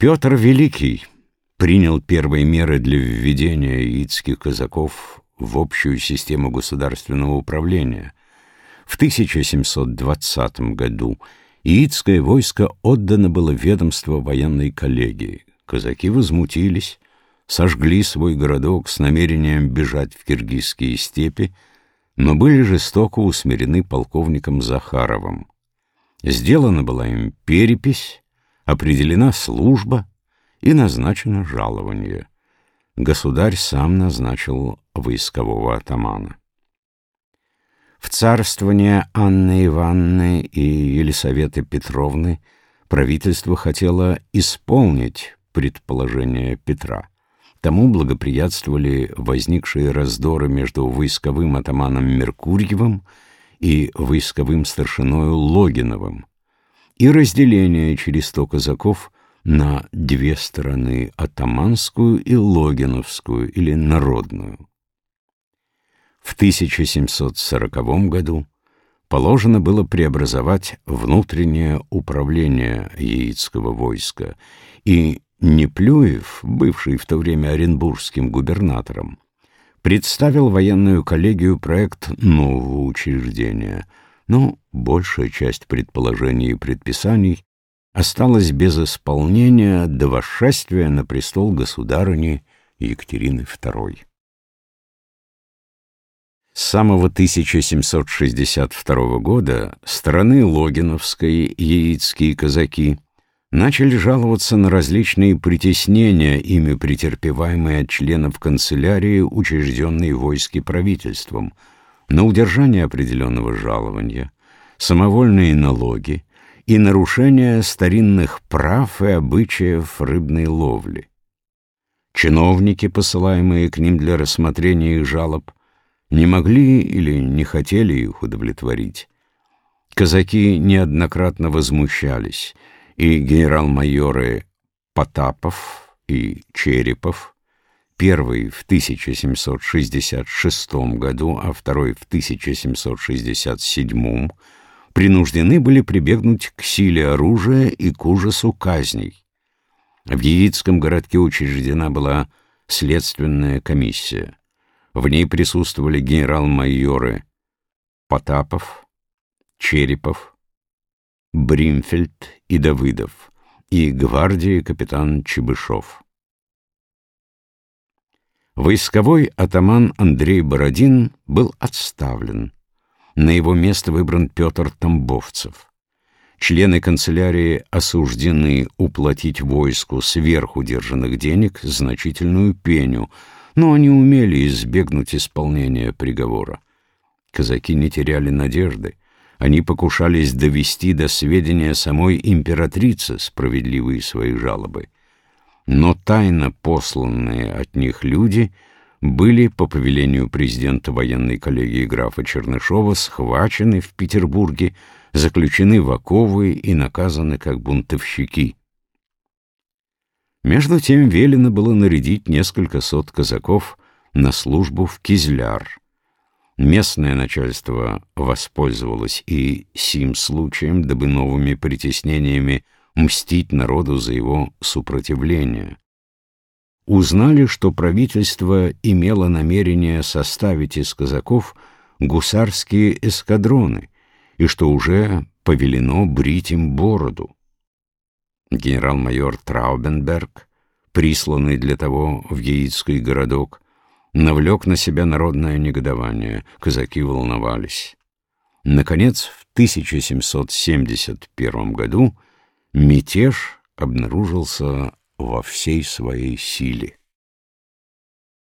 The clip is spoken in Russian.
Петр Великий принял первые меры для введения яицких казаков в общую систему государственного управления. В 1720 году яицкое войско отдано было ведомство военной коллегии. Казаки возмутились, сожгли свой городок с намерением бежать в киргизские степи, но были жестоко усмирены полковником Захаровым. Сделана была им перепись, определена служба и назначено жалование. Государь сам назначил войскового атамана. В царствование Анны Ивановны и Елисаветы Петровны правительство хотело исполнить предположение Петра. Тому благоприятствовали возникшие раздоры между войсковым атаманом Меркурьевым и войсковым старшиною Логиновым, и разделение через сто казаков на две стороны — атаманскую и логиновскую или народную. В 1740 году положено было преобразовать внутреннее управление яицкого войска, и Неплюев, бывший в то время оренбургским губернатором, представил военную коллегию проект нового учреждения, но большая часть предположений и предписаний осталась без исполнения до восшествия на престол государыни Екатерины II. С самого 1762 года страны Логиновской яицкие казаки начали жаловаться на различные притеснения, ими претерпеваемые от членов канцелярии, учрежденной войски правительством, на удержание определенного жалования, самовольные налоги и нарушение старинных прав и обычаев рыбной ловли. Чиновники, посылаемые к ним для рассмотрения их жалоб, не могли или не хотели их удовлетворить. Казаки неоднократно возмущались — и генерал-майоры Потапов и Черепов, первый в 1766 году, а второй в 1767, принуждены были прибегнуть к силе оружия и к ужасу казней. В Яицком городке учреждена была следственная комиссия. В ней присутствовали генерал-майоры Потапов, Черепов, Бримфельд и Давыдов, и гвардии капитан Чебышев. Войсковой атаман Андрей Бородин был отставлен. На его место выбран Петр Тамбовцев. Члены канцелярии осуждены уплатить войску сверху держанных денег значительную пеню, но они умели избегнуть исполнения приговора. Казаки не теряли надежды. Они покушались довести до сведения самой императрицы справедливые свои жалобы. Но тайно посланные от них люди были, по повелению президента военной коллегии графа Чернышова, схвачены в Петербурге, заключены в оковы и наказаны как бунтовщики. Между тем велено было нарядить несколько сот казаков на службу в Кизляр — Местное начальство воспользовалось и сим случаем, дабы новыми притеснениями мстить народу за его сопротивление. Узнали, что правительство имело намерение составить из казаков гусарские эскадроны и что уже повелено брить им бороду. Генерал-майор Траубенберг, присланный для того в Яицкий городок, навлек на себя народное негодование, казаки волновались. Наконец, в 1771 году мятеж обнаружился во всей своей силе.